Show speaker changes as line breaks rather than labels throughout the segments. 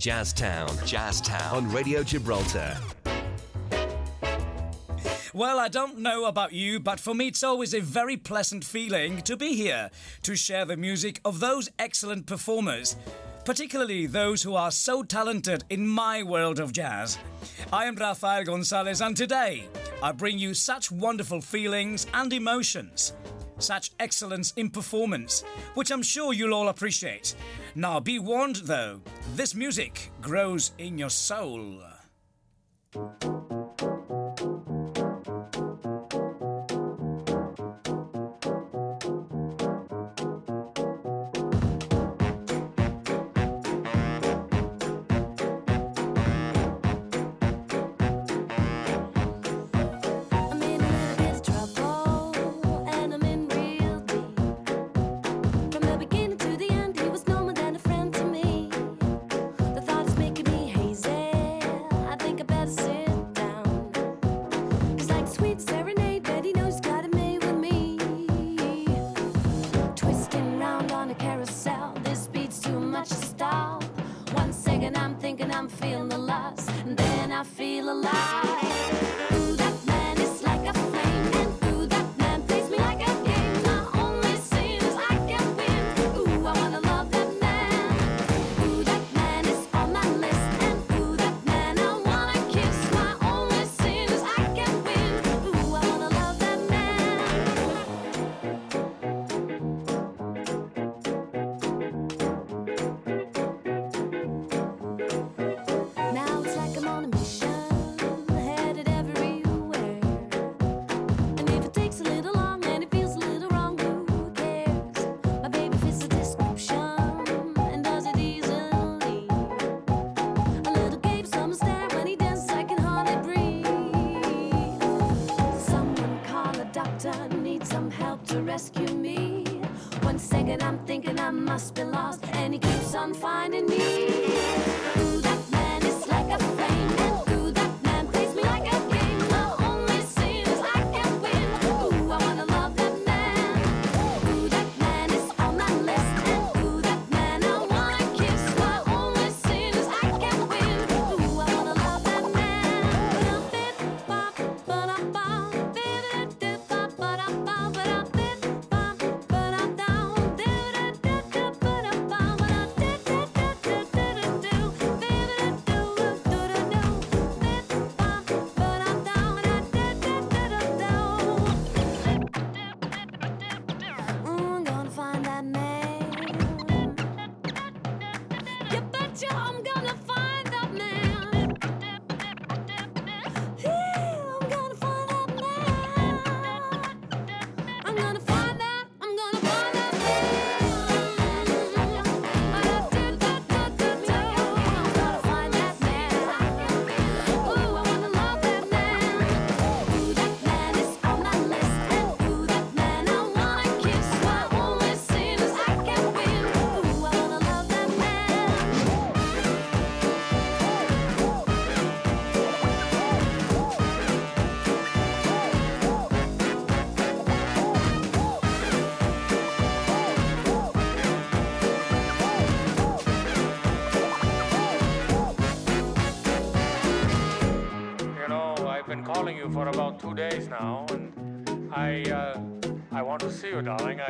Jazztown. Jazztown. On Radio Gibraltar.
Well, I don't know about you, but for me it's always a very pleasant feeling to be here to share the music of those excellent performers, particularly those who are so talented in my world of jazz. I am Rafael Gonzalez, and today I bring you such wonderful feelings and emotions such excellence in performance, which I'm sure you'll all appreciate. Now, be warned though, this music grows in your soul.
I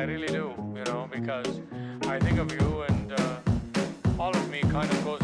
really do, you know, because I think of you and uh, all of me kind of goes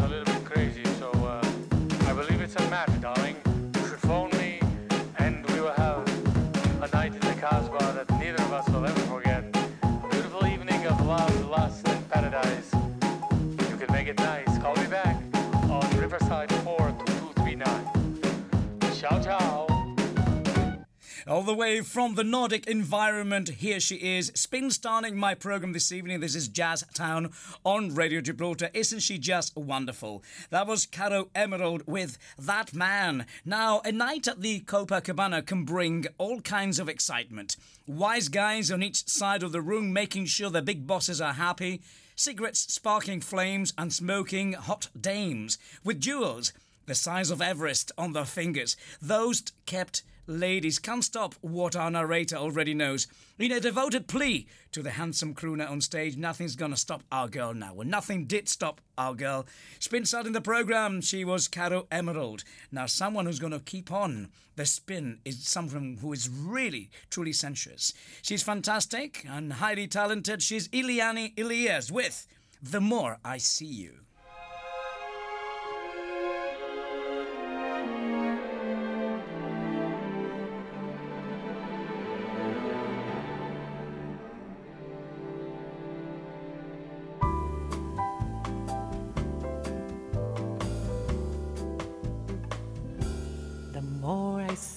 All the way from the Nordic environment, here she is, spin starting my program this evening. This is Jazz Town on Radio Gibraltar. Isn't she just wonderful? That was Caro Emerald with That Man. Now, a night at the Copacabana can bring all kinds of excitement. Wise guys on each side of the room making sure the big bosses are happy, cigarettes sparking flames, and smoking hot dames with jewels the size of Everest on their fingers. Those kept ladies can't stop what our narrator already knows. In a devoted plea to the handsome crooner on stage, nothing's gonna stop our girl now. Well, nothing did stop our girl. Spin starting the program, she was Caro Emerald. Now, someone who's gonna keep on the spin is someone who is really, truly sensuous. She's fantastic and highly talented. She's Eliane Elias with The More I See You.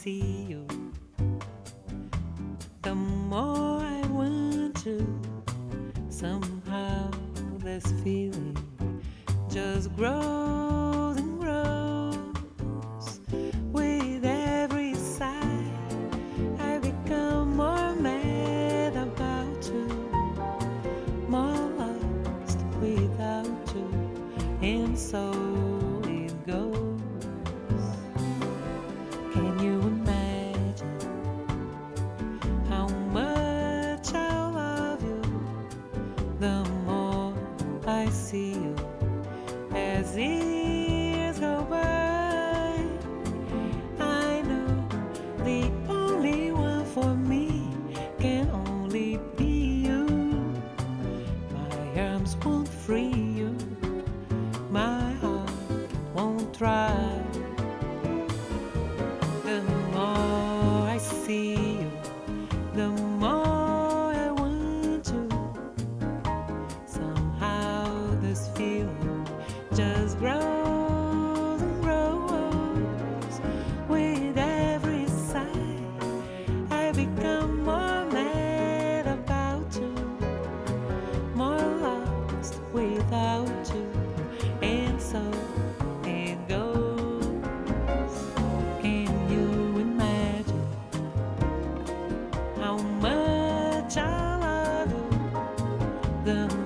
See you, The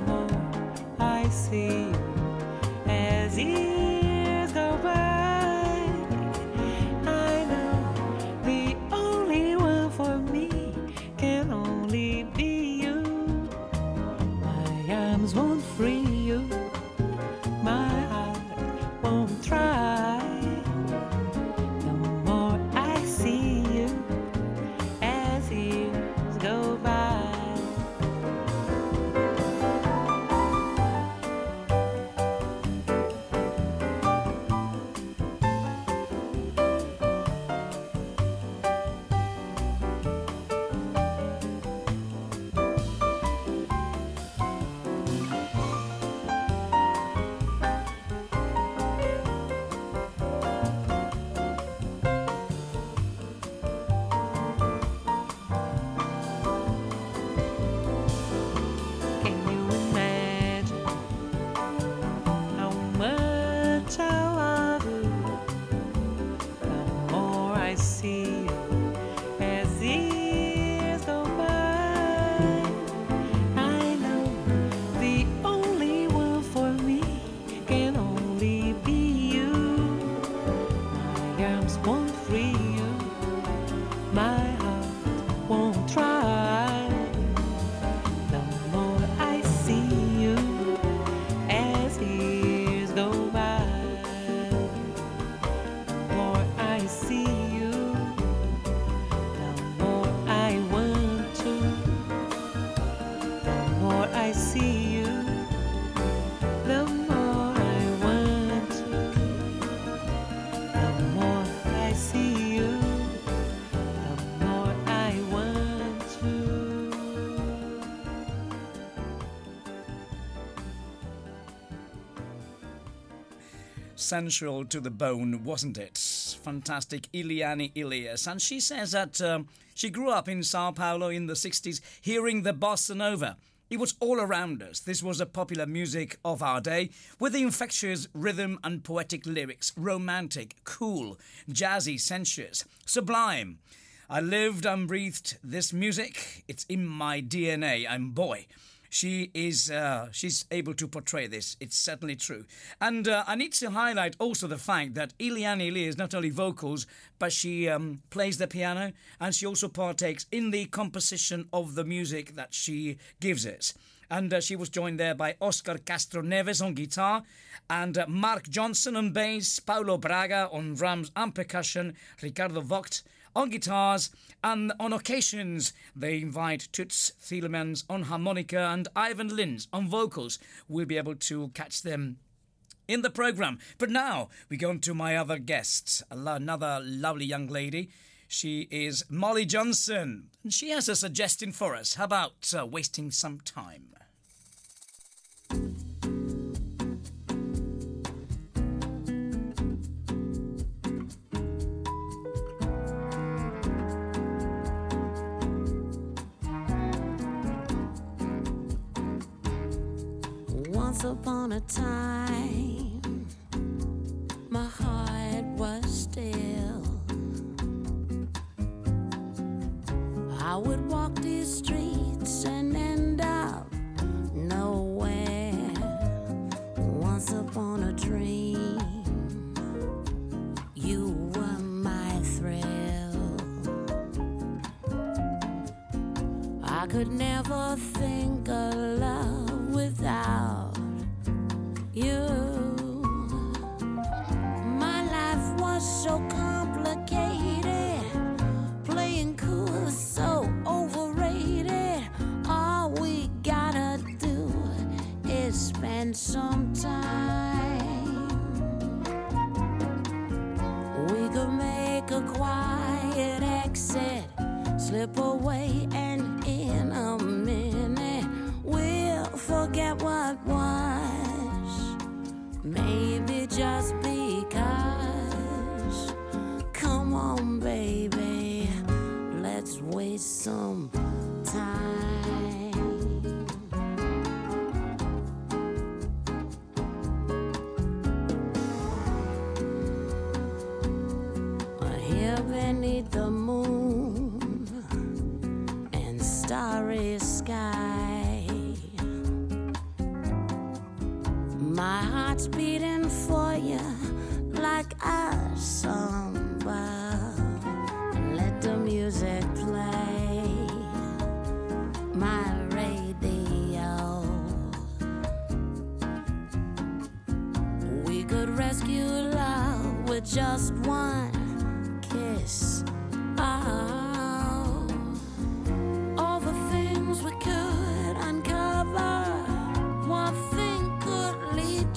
sensual to the bone, wasn't it? Fantastic Eliane Elias. And she says that um, she grew up in Sao Paulo in the 60s hearing the bossa nova. It was all around us. This was the popular music of our day, with the infectious rhythm and poetic lyrics, romantic, cool, jazzy, sensuous, sublime. I lived and breathed this music. It's in my DNA. And boy, she is uh, she's able to portray this. It's certainly true. And uh, I need to highlight also the fact that Eliane Lee is not only vocals, but she um, plays the piano and she also partakes in the composition of the music that she gives us. And uh, she was joined there by Oscar Castro Neves on guitar and Marc Johnson on bass, Paulo Braga on drums and percussion, Ricardo Vogt on guitars, and on occasions they invite Toots Thielemans on harmonica and Ivan Lins on vocals. We'll be able to catch them in the program. But now we go on to my other guests, another lovely young lady. She is Molly Johnson, and she has a suggestion for us. How about uh, wasting some time?
Once upon a time, my heart was still. I would walk these streets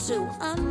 to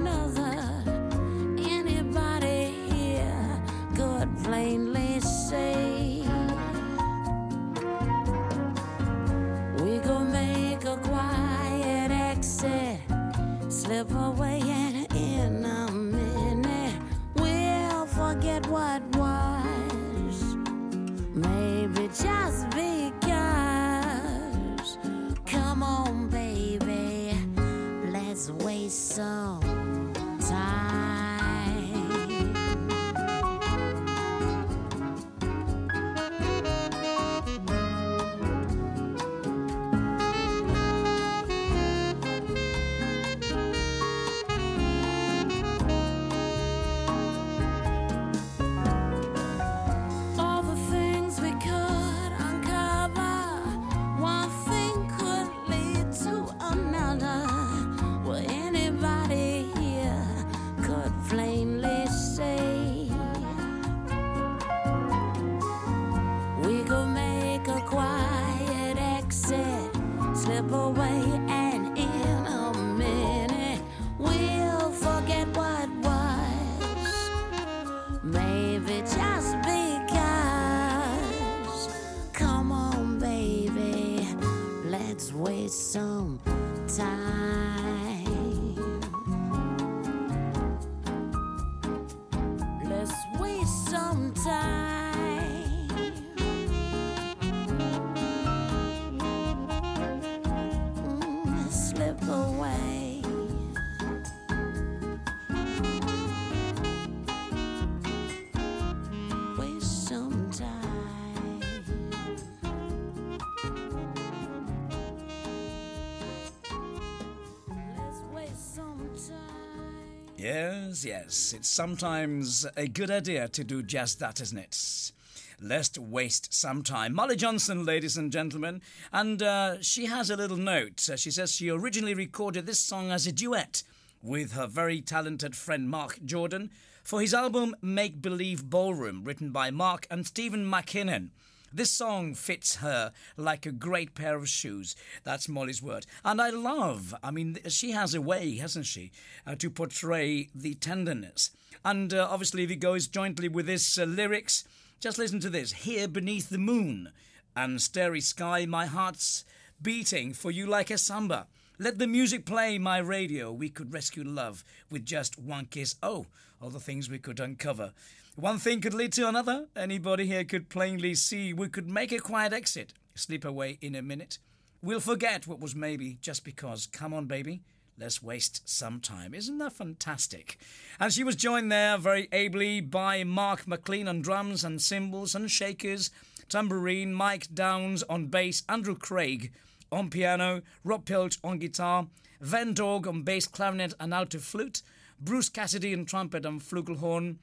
Yes, yes, it's sometimes a good idea to do just that, isn't it? Let's waste some time. Molly Johnson, ladies and gentlemen, and uh, she has a little note. Uh, she says she originally recorded this song as a duet with her very talented friend Marc Jordan for his album Make Believe Ballroom, written by Mark and Stephen McKinnon. This song fits her like a great pair of shoes. That's Molly's word. And I love, I mean, she has a way, hasn't she, uh, to portray the tenderness. And uh, obviously, if it goes jointly with this uh, lyrics, just listen to this Here beneath the moon and starry sky, my heart's beating for you like a samba. Let the music play, my radio. We could rescue love with just one kiss. Oh, all the things we could uncover. One thing could lead to another. Anybody here could plainly see we could make a quiet exit, slip away in a minute. We'll forget what was maybe just because. Come on, baby. Let's waste some time. Isn't that fantastic? And she was joined there very ably by Mark McLean on drums and cymbals and shakers, tambourine, Mike Downs on bass, Andrew Craig on piano, Rob Pilch on guitar, Van Dog on bass, clarinet, and alto flute, Bruce Cassidy on trumpet and flugelhorn,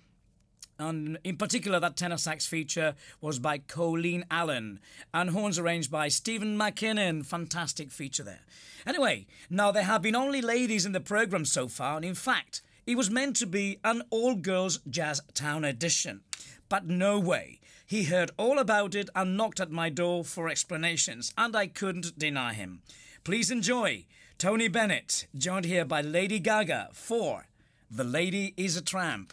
and in particular, that tenor sax feature was by Colleen Allen, and horns arranged by Stephen McKinnon. Fantastic feature there. Anyway, now there have been only ladies in the program so far, and in fact, it was meant to be an all girls jazz town edition. But no way. He heard all about it and knocked at my door for explanations, and I couldn't deny him. Please enjoy Tony Bennett, joined here by Lady Gaga for The Lady is a Tramp.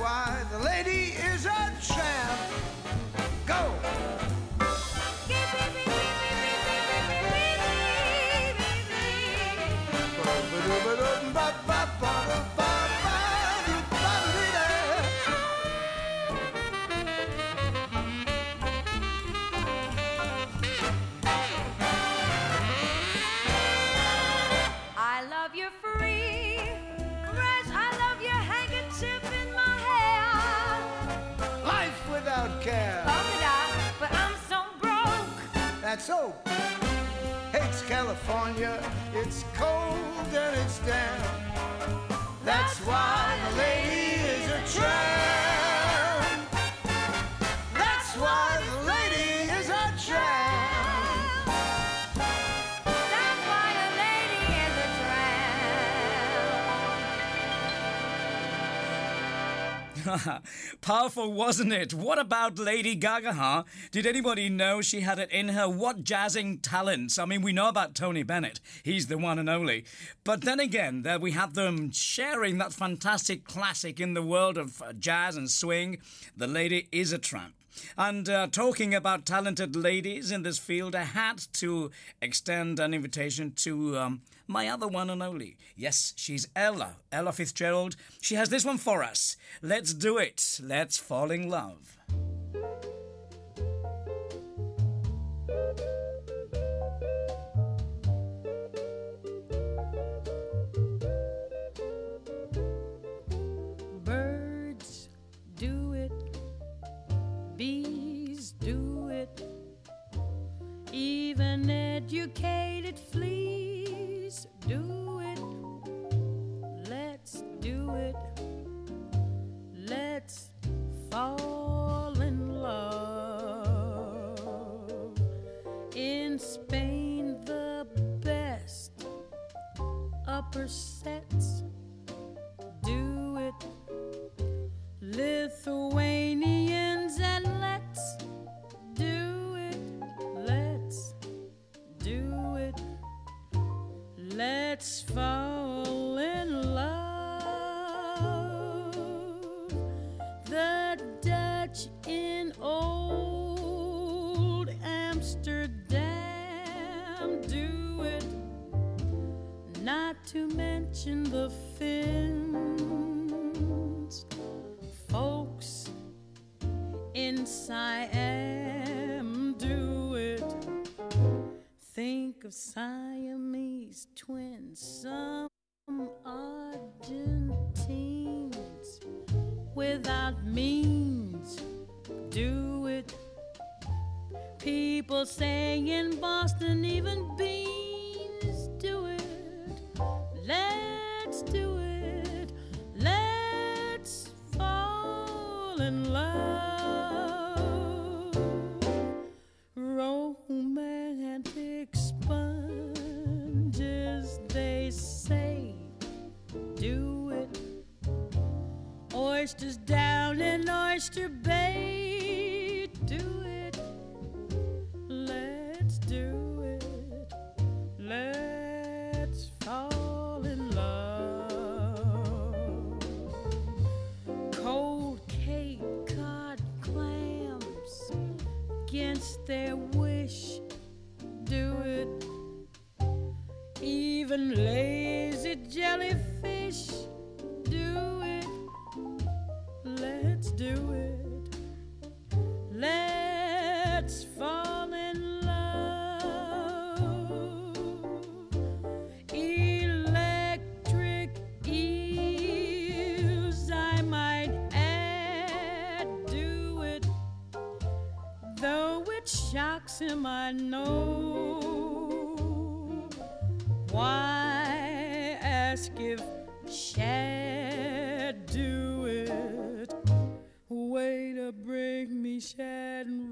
why the lady That's so. Hates California. It's cold and it's damp. That's why the lady is a tramp.
Powerful, wasn't it? What about Lady Gaga, huh? Did anybody know she had it in her? What jazzing talents? I mean, we know about Tony Bennett. He's the one and only. But then again, there we have them sharing that fantastic classic in the world of uh, jazz and swing. The lady is a tramp. And uh, talking about talented ladies in this field, I had to extend an invitation to um, my other one and only. Yes, she's Ella, Ella Fitzgerald. She has this one for us. Let's do it. Let's fall in love.
Birds do it, bees do it, even educated fleas in Siam do it. Think of Siamese twins, some Argentines. Without means. Do it. People saying in Boston, even beans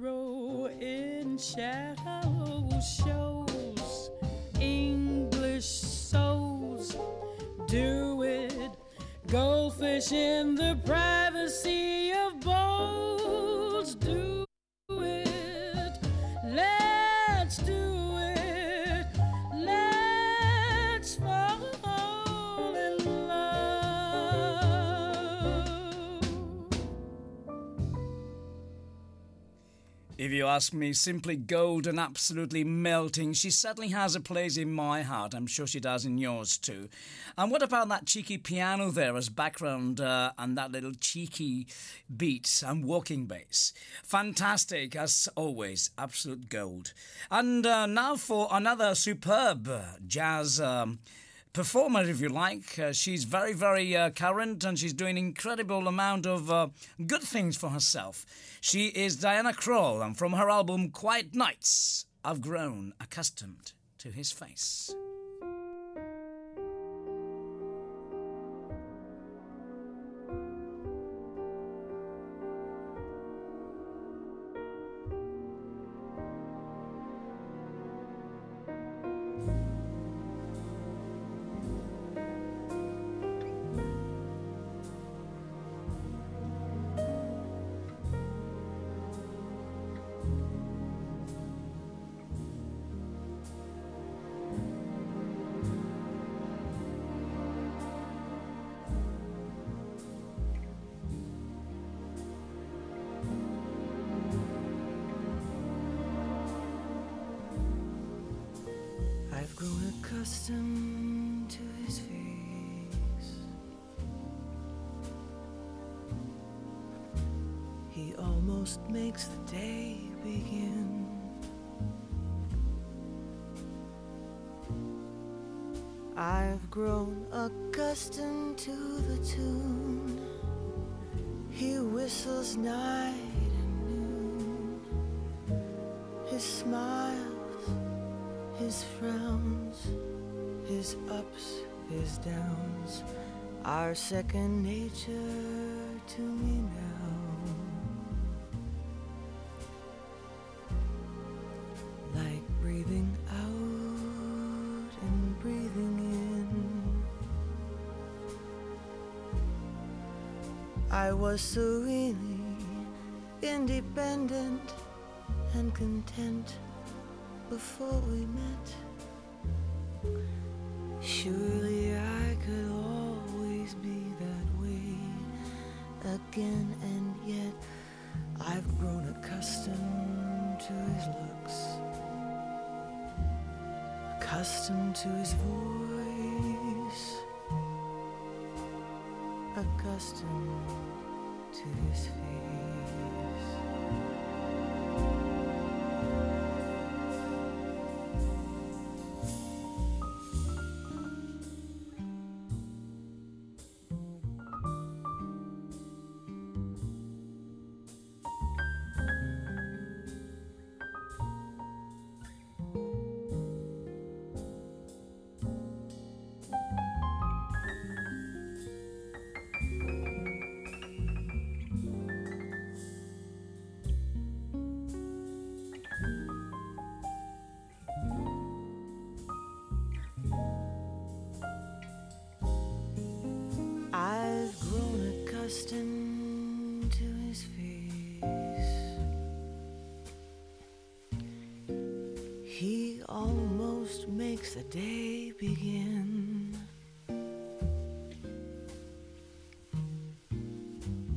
roll in shallow shows. English souls do it. Goldfish in the privacy of bowls
If you ask me, simply gold and absolutely melting. She certainly has a place in my heart. I'm sure she does in yours too. And what about that cheeky piano there as background uh, and that little cheeky beat and walking bass? Fantastic, as always. Absolute gold. And uh, now for another superb jazz. Um, performer, if you like. Uh, she's very, very uh, current and she's doing incredible amount of uh, good things for herself. She is Diana Krall, and from her album Quiet Nights, I've grown accustomed to his face.
Accustomed to his face. He almost makes the day begin. I've grown accustomed to the tune. He whistles night his frowns, his ups, his downs are second nature to me now. Like breathing out and breathing in. I was serenely independent and content before we met. Surely I could always be that way again, and yet I've grown accustomed to his looks, accustomed to his voice,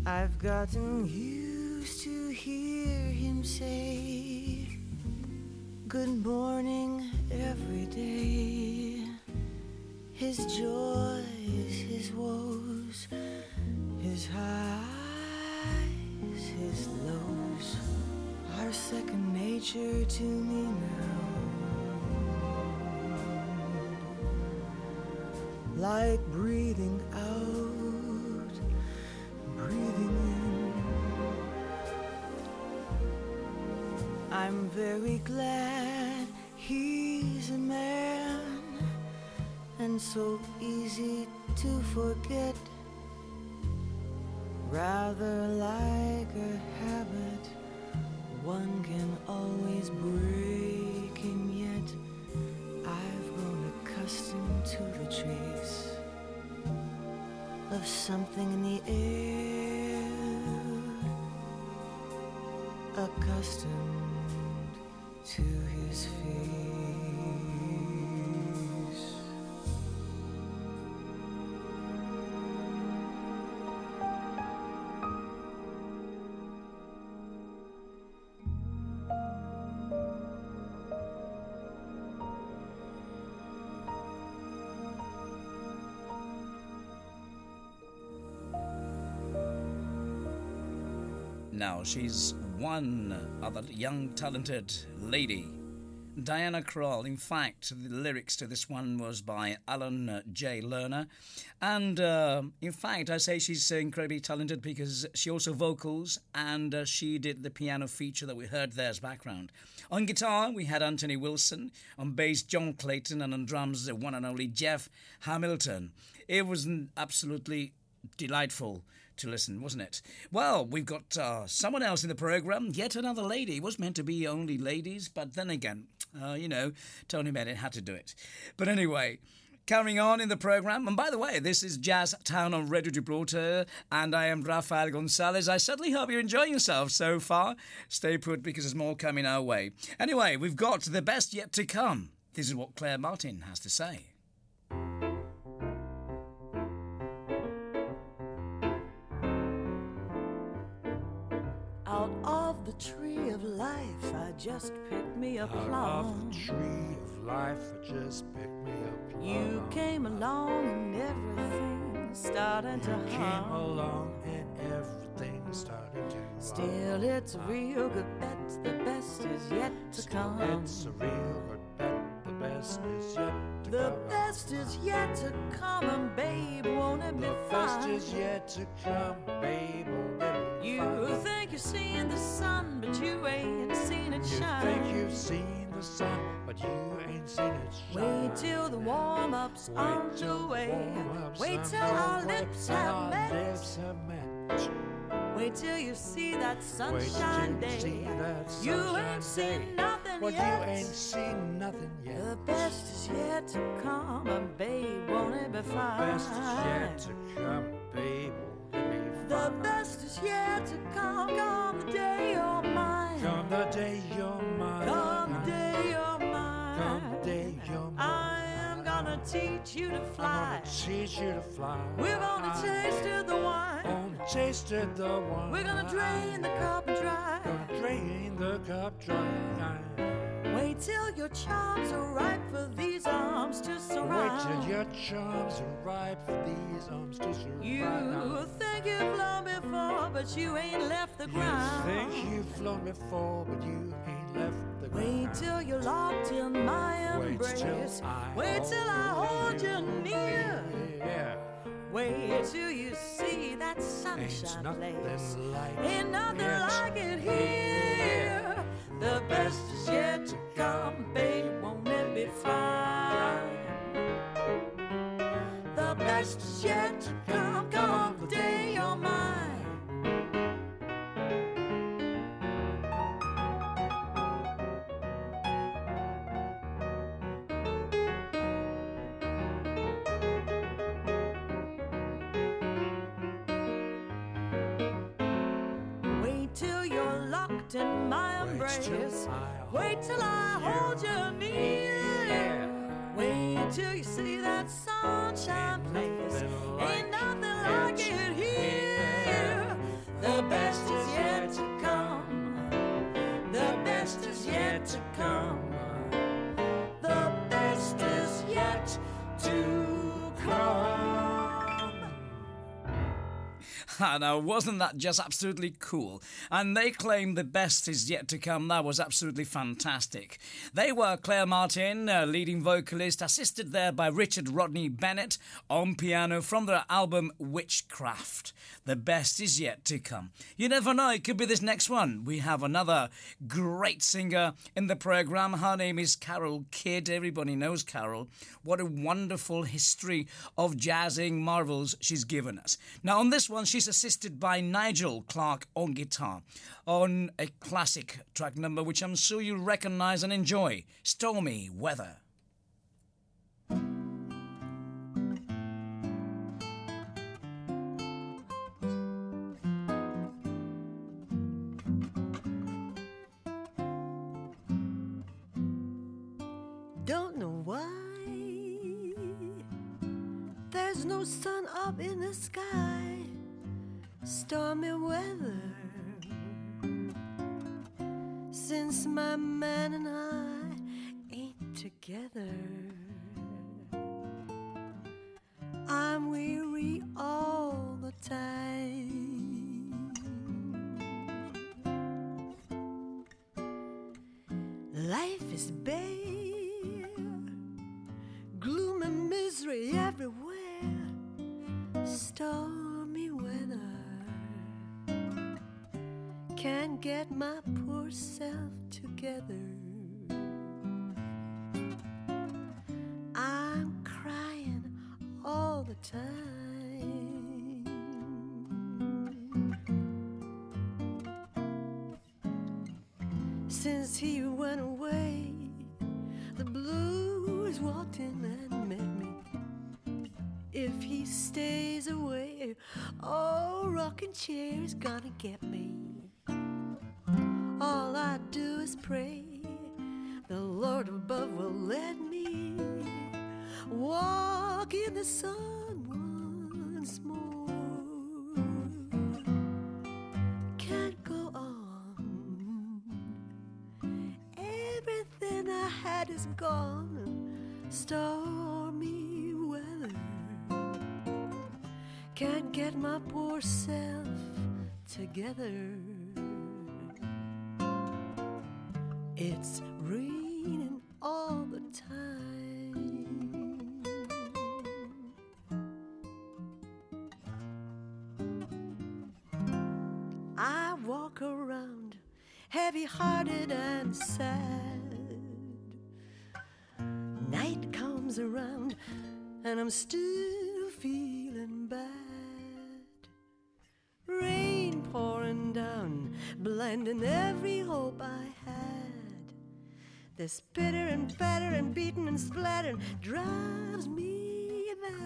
I've gotten used to hear him say good morning every day. His joys, his woes, his highs, his lows are second nature to me now. Like breathing out, I'm very glad he's a man and so easy to forget. Rather like a habit, one can always break, and yet I've grown accustomed to the trace of something in the air, accustomed to his face.
Now, she's one other young, talented lady. Diana Krall. In fact, the lyrics to this one was by Alan Jay Lerner. And uh, in fact, I say she's incredibly talented because she also vocals and uh, she did the piano feature that we heard there as background. On guitar, we had Anthony Wilson. On bass, John Clayton. And on drums, the one and only Jeff Hamilton. It was absolutely delightful to listen, wasn't it? Well, we've got uh, someone else in the program, yet another lady. It was meant to be only ladies, but then again, uh, you know, Tony Bennett had to do it. But anyway, carrying on in the program, and by the way, this is Jazz Town on Radio Gibraltar, and I am Rafael Gonzalez. I certainly hope you're enjoying yourself so far. Stay put because there's more coming our way. Anyway, we've got the best yet to come. This is what Claire Martin has to say.
Just picked me a plum.
the tree of life, I just picked me a plum.
You came along and everything started to
You came along and everything started to hum.
Still, it's a real good bet. The best is yet to
Still,
come.
It's a real good bet. The best is yet to
The
come.
best is yet to come, and babe, won't it be fun?
The best is yet to come, babe. Oh, baby,
You
fine.
think you're seeing the sun, but you ain't it
You
shine.
think you've seen the sun, but you ain't seen it shine.
Wait till the warm up's
Wait
on the way. Wait till our lips have met.
lips have met.
Wait till you see that
Wait
sunshine
till you
day.
see that
you ain't seen nothing
But
yet.
you ain't seen nothing yet.
The best is yet to come, and babe, won't it be fine?
The best is yet to come, babe. Oh,
The best is yet to come. Come the day you're gonna teach you to
I'm
fly.
gonna teach you to fly.
We're gonna taste of the wine.
Gonna taste the wine.
We're gonna drain the cup dry.
Gonna drain the cup dry.
Wait till your charms are ripe for these arms to
Wait
surround.
till your charms are ripe for these arms to surround.
You think you've flown before, but you ain't left the ground.
You think you've flown before, but you ain't left the
Wait till you're locked in my
Wait till
embrace.
I
Wait till I hold you near.
Yeah.
Wait till you see that sunshine place.
like
Ain't nothing
it
like it here. The best is yet to come, babe. Won't it be fine? The best is yet to come. Come the day you're mine. Till you're locked in my embrace. Wait till I hold you near. Wait till you see that sunshine place. Ain't nothing like it here. The best
now, wasn't that just absolutely cool? And they claim the best is yet to come. That was absolutely fantastic. They were Claire Martin, leading vocalist, assisted there by Richard Rodney Bennett on piano from their album Witchcraft. The best is yet to come. You never know, it could be this next one. We have another great singer in the program. Her name is Carol Kidd. Everybody knows Carol. What a wonderful history of jazzing marvels she's given us. Now, on this one, she's assisted by Nigel Clark on guitar on a classic track number which I'm sure you recognize and enjoy Stormy Weather.
Don't know why there's no sun up in the sky. Stormy weather since my man and I ain't together. I'm weary all the time. Life is bare, gloom and misery everywhere, stormy Can't get my poor self together. I'm crying all the time. Since he went away, the blues walked in and met me. If he stays away, oh, rocking chair is gonna get me. pray the Lord above will let me walk in the sun once more. Can't go on.
Everything I had is gone. Stormy weather. Can't get my poor self together. It's raining all the time. I walk around heavy hearted and sad. Night comes around and I'm still This bitter and batter and beating and splattering drives me mad.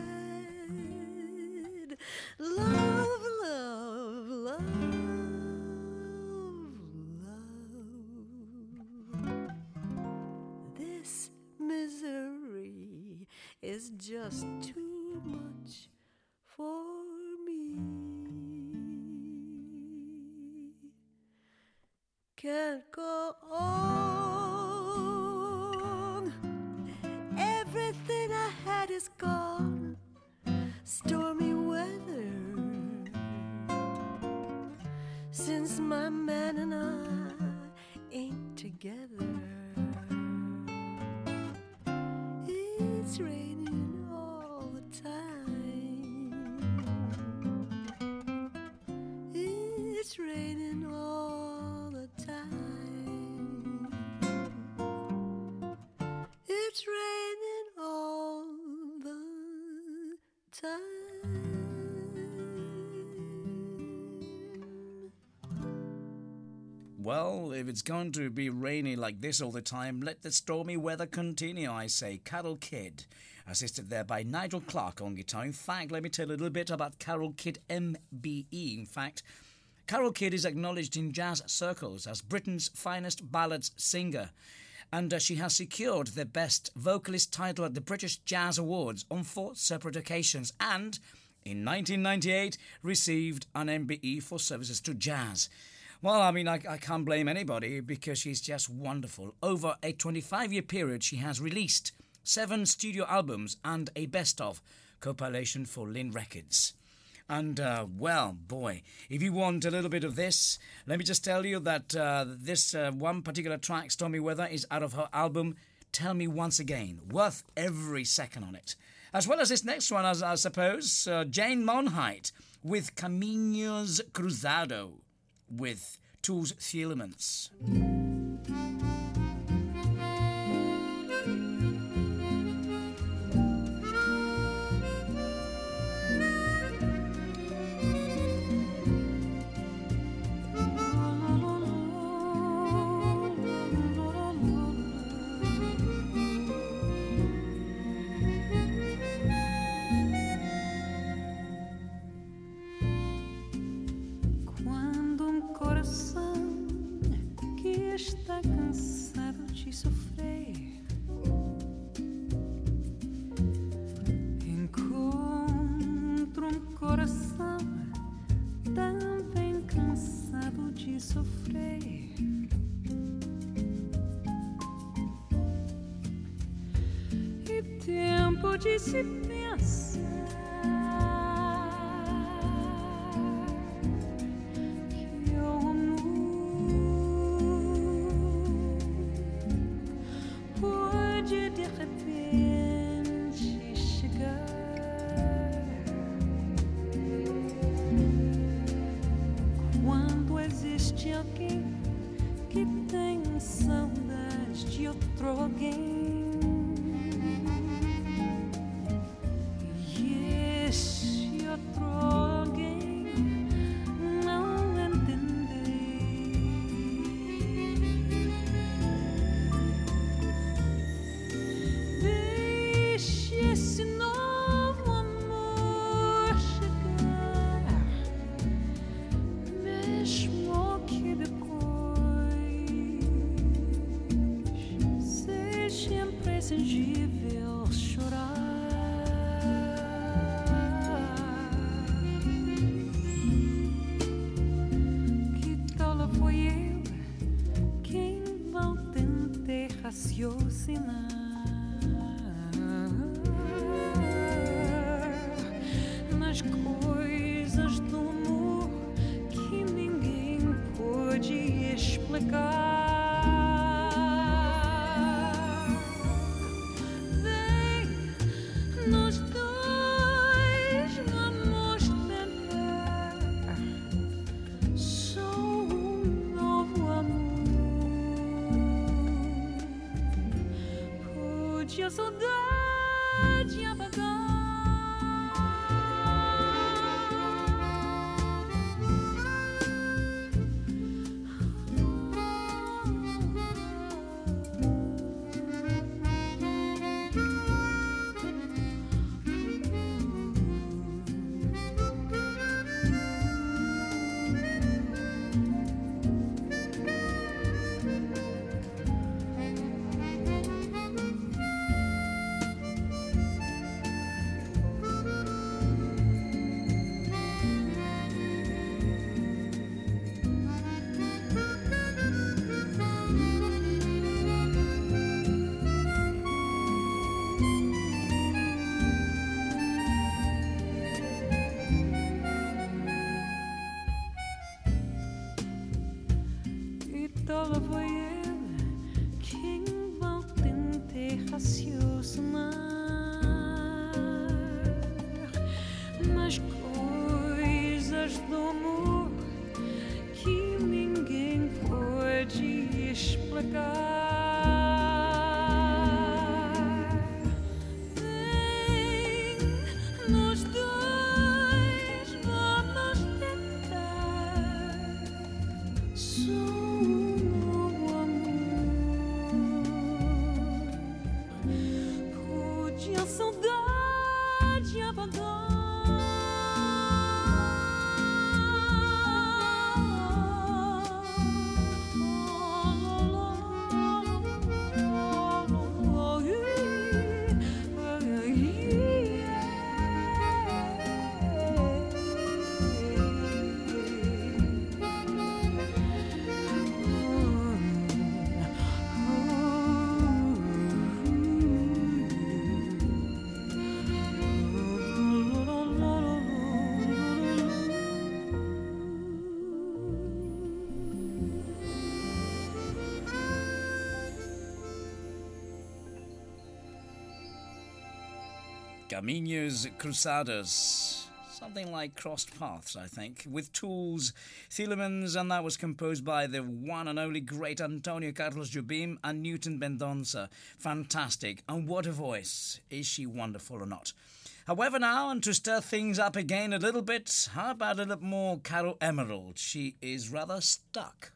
Well, if it's going to be rainy like this all the time, let the stormy weather continue, I say. Carol Kidd, assisted there by Nigel Clark on guitar. In fact, let me tell you a little bit about Carol Kidd MBE. In fact, Carol Kidd is acknowledged in jazz circles as Britain's finest ballads singer. And uh, she has secured the Best Vocalist title at the British Jazz Awards on four separate occasions and, in 1998, received an MBE for services to jazz. Well, I mean, I, I can't blame anybody because she's just wonderful. Over a 25 year period, she has released seven studio albums and a best of compilation for Linn Records. And, uh, well, boy, if you want a little bit of this, let me just tell you that uh, this uh, one particular track, Stormy Weather, is out of her album Tell Me Once Again. Worth every second on it. As well as this next one, as I suppose, uh, Jane Monheit with Caminos Cruzado with Toots Thielemans.
Quando está cansado de sofrer encontra um coração também cansado de sofrer. E tempo de se
Caminos Cruzadas. Something like crossed paths, I think, with Toots, Thielemans, and that was composed by the one and only great Antonio Carlos Jobim and Newton Mendonça. Fantastic. And what a voice. Is she wonderful or not? However, now, and to stir things up again a little bit, how about a little more Caro Emerald? She is rather stuck.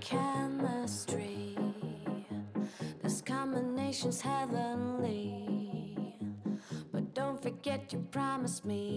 Chemistry. This combination's heavenly. But don't forget you promised me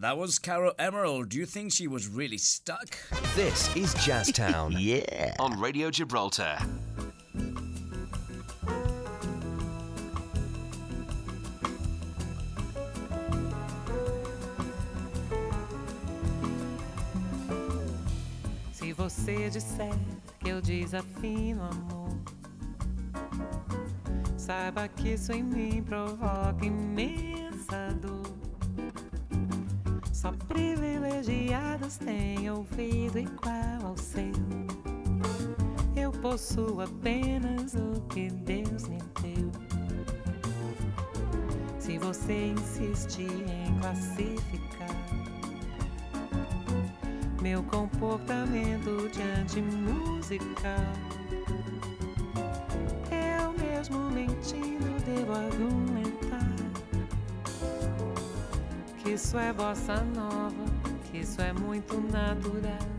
That
was Caro Emerald. Do you think she was really stuck?
This is Jazztown
Yeah.
on Radio Gibraltar.
Se você disser que eu desafino amor, saiba que isso em mim provoca imensa Possuo apenas o que Deus me deu. Se você insiste em classificar meu comportamento diante musical. Eu mesmo mentindo devo argumentar que isso é bossa nova, que isso é muito natural.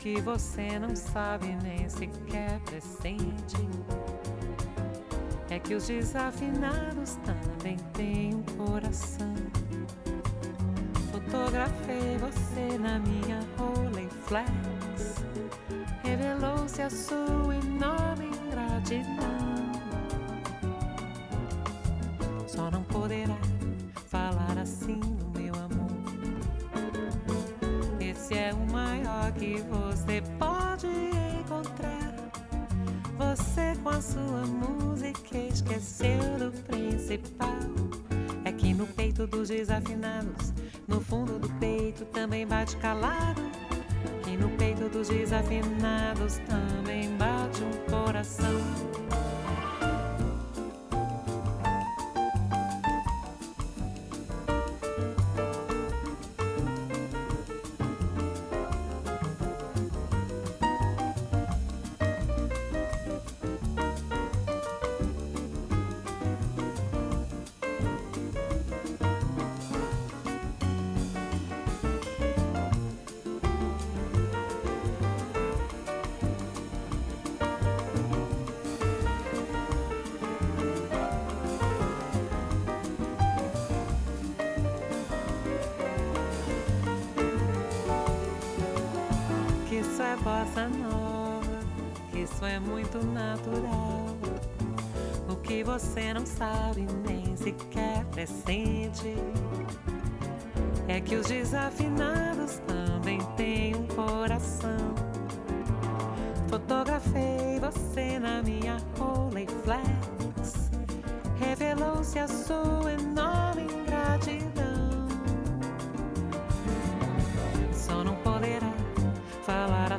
Que você não sabe nem sequer pressente é que os desafinados também têm um coração. Fotografei você na minha Rolleiflex. Revelou-se a sua enorme ingratidão. Só não poderá falar assim que você pode encontrar. Você com a sua música esqueceu do principal. É que no peito dos desafinados, no fundo do peito também bate calado. Que no peito dos desafinados também bate um coração. Nova, isso é muito natural. O que você não sabe nem sequer pressente é que os desafinados também têm um coração. Fotografei você na minha Rolleiflex. Revelou-se a sua enorme ingratidão.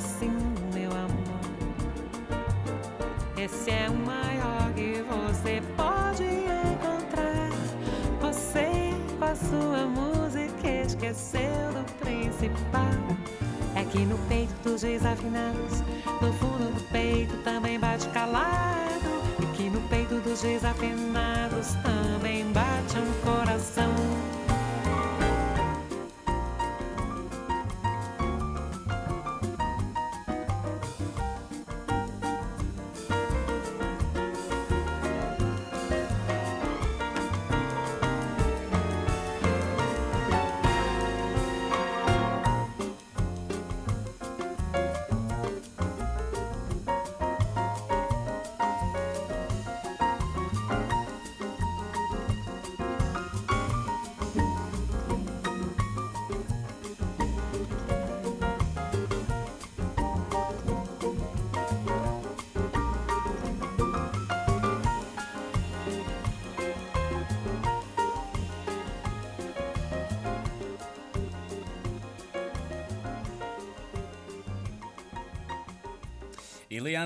Assim, meu amor. Esse é o maior que você pode encontrar. Você com a sua música esqueceu do principal. É Aqui no peito dos desafinados, no fundo do peito também bate calado. Aqui no peito dos desafinados também bate um coração.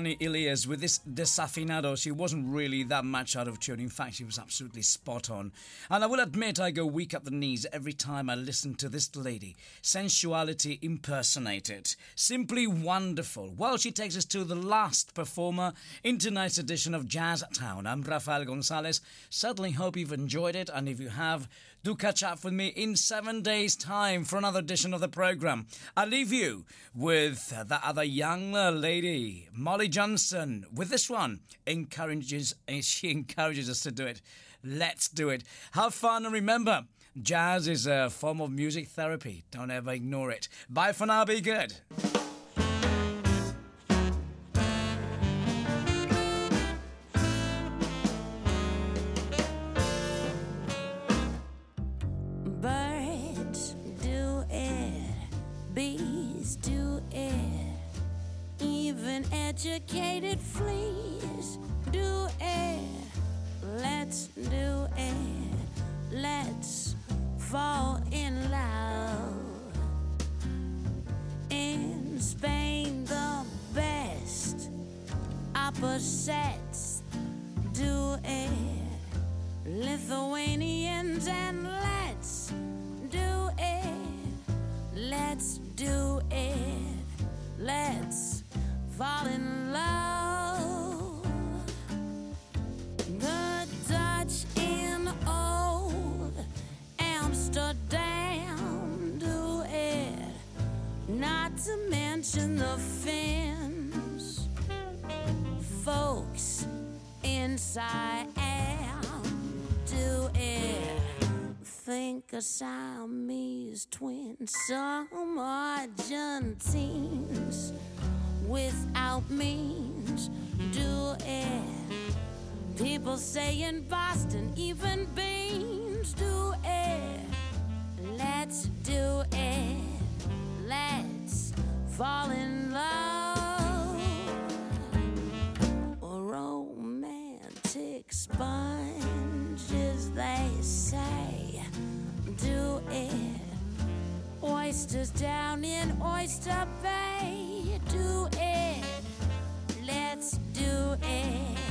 Eliane Elias with this desafinado. She wasn't really that much out of tune. In fact, she was absolutely spot on. And I will admit, I go weak at the knees every time I listen to this lady. Sensuality impersonated. Simply wonderful. Well, she takes us to the last performer in tonight's edition of Jazz Town. I'm Rafael Gonzalez. Certainly hope you've enjoyed it. And if you have, do catch up with me in seven days' time for another edition of the program. I leave you with uh, that other young uh, lady, Molly Johnson, with this one. Encourages she encourages us to do it. Let's do it. Have fun and remember, jazz is a form of music therapy. Don't ever ignore it. Bye for now. Be good.
Do it. Think of Siamese twins, some Argentines without means do it. People say in Boston, even beans do it. Let's do it. Let's fall in love. Sponges, they say, do it. Oysters down in Oyster Bay, do it. Let's do it.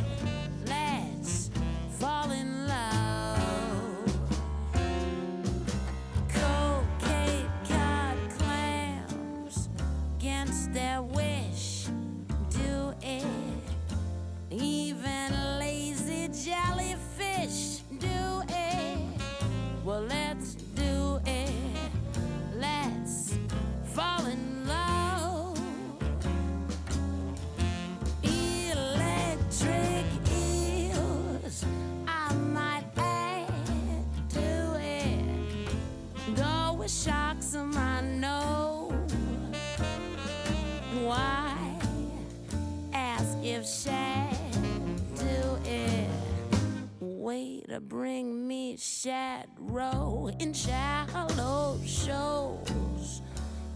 Way to bring me shadow in shallow shows.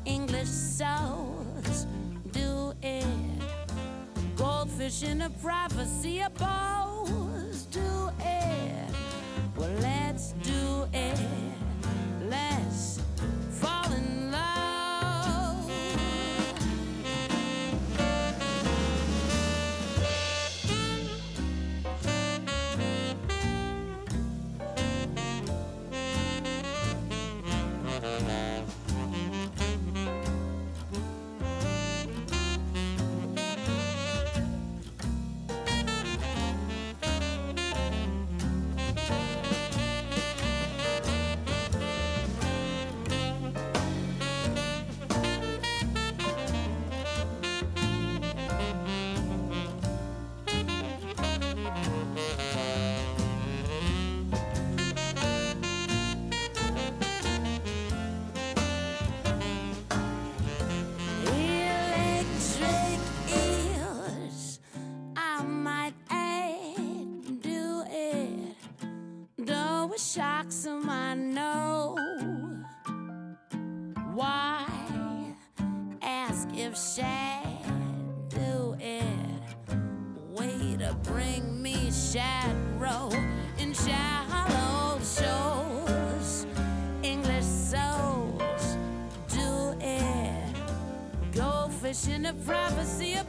English soles do it. Goldfish in a privacy of do it. Shad do it? Way to bring me shadow in shallow shows. English soles do it. Go fishing privacy of